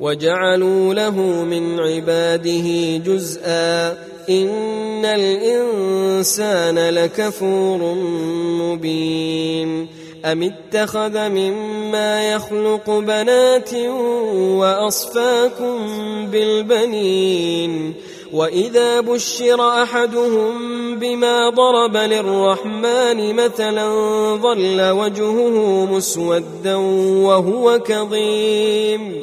وجعلوا له من عباده جزءا إن الإنسان لكفور مبين أم اتخذ مما يخلق بنات وأصفاكم بالبنين وإذا بشر أحدهم بما ضرب للرحمن مثلا ظل وجهه مسودا وهو كظيم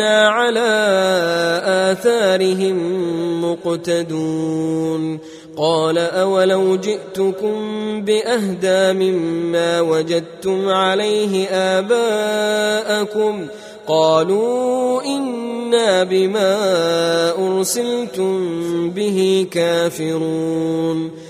على آثارهم مقتدون. قال أولو جئتكم بأهدى مما وجدتم عليه آباءكم. قالوا إنا بما أرسلتم به كافرون.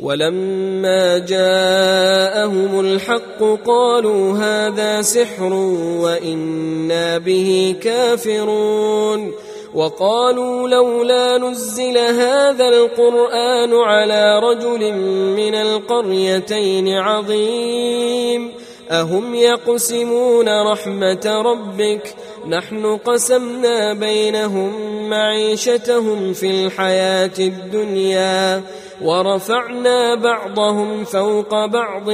ولما جاءهم الحق قالوا هذا سحر وإنا به كافرون وقالوا لولا نزل هذا القرآن على رجل من القريتين عظيم أهم يقسمون رحمة ربك نحن قسمنا بينهم معيشتهم في الحياة الدنيا ورفعنا بعضهم فوق بعض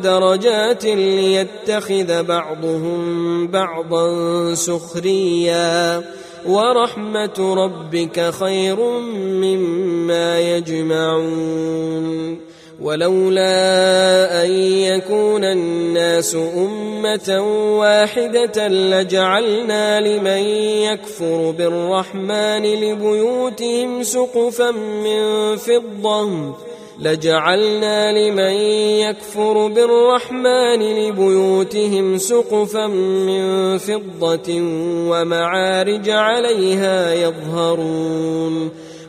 درجات ليتخذ بعضهم بعضا سخريا. ورحمة ربك خير مما يجمعون. ولولا أن يكون الناس أمة واحدة لجعلنا لمن يكفر بالرحمن لبيوتهم سقفا من فضة لجعلنا لمن يكفر بالرحمن لبيوتهم سقفا من فضة ومعارج عليها يظهرون.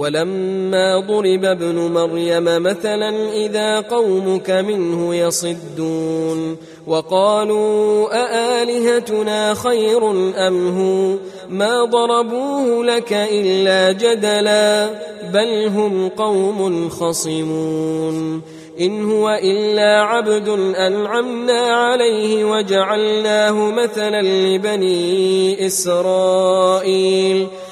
ولما ضرب ابن مريم مثلا إذا قومك منه يصدون وقالوا أآلهتنا خير أم هو؟ ما ضربوه لك إلا جدلا بل هم قوم خصمون. إن هو إلا عبد أنعمنا عليه وجعلناه مثلا لبني إسرائيل.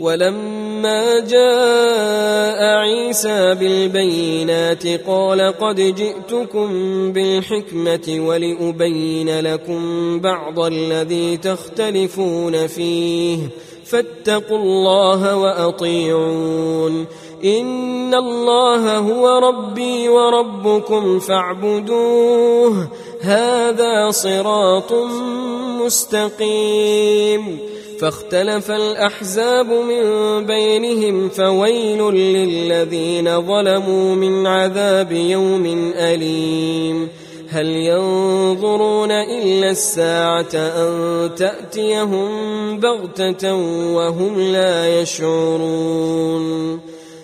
ولما جاء عيسى بالبينات قال قد جئتكم بالحكمة ولأبين لكم بعض الذي تختلفون فيه. فاتقوا الله وأطيعون. إن الله هو ربي وربكم فاعبدوه. هذا صراط مستقيم. فاختلف الأحزاب من بينهم فويل للذين ظلموا من عذاب يوم أليم. هل ينظرون إلا الساعة أن تأتيهم بغتة وهم لا يشعرون؟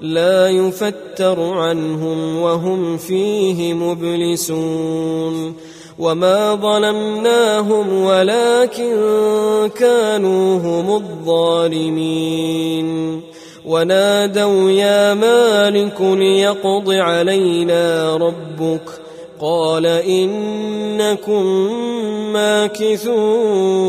لا يفتر عنهم وهم فيه مبلسون وما ظلمناهم ولكن كانوا هم الظالمين ونادوا يا مالك ليقض علينا ربك قال إنكم ماكثون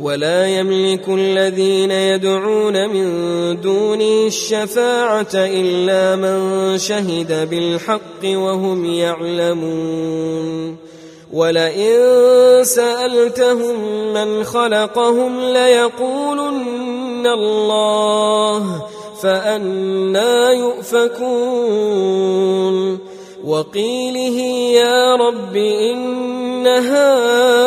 ولا يملك الذين يدعون من دونه الشفاعة إلا من شهد بالحق وهم يعلمون ولئن سألتهم من خلقهم ليقولن الله فأنا يؤفكون وقيله يا رب إن هؤلاء